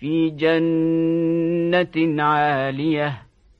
في جنة عالية.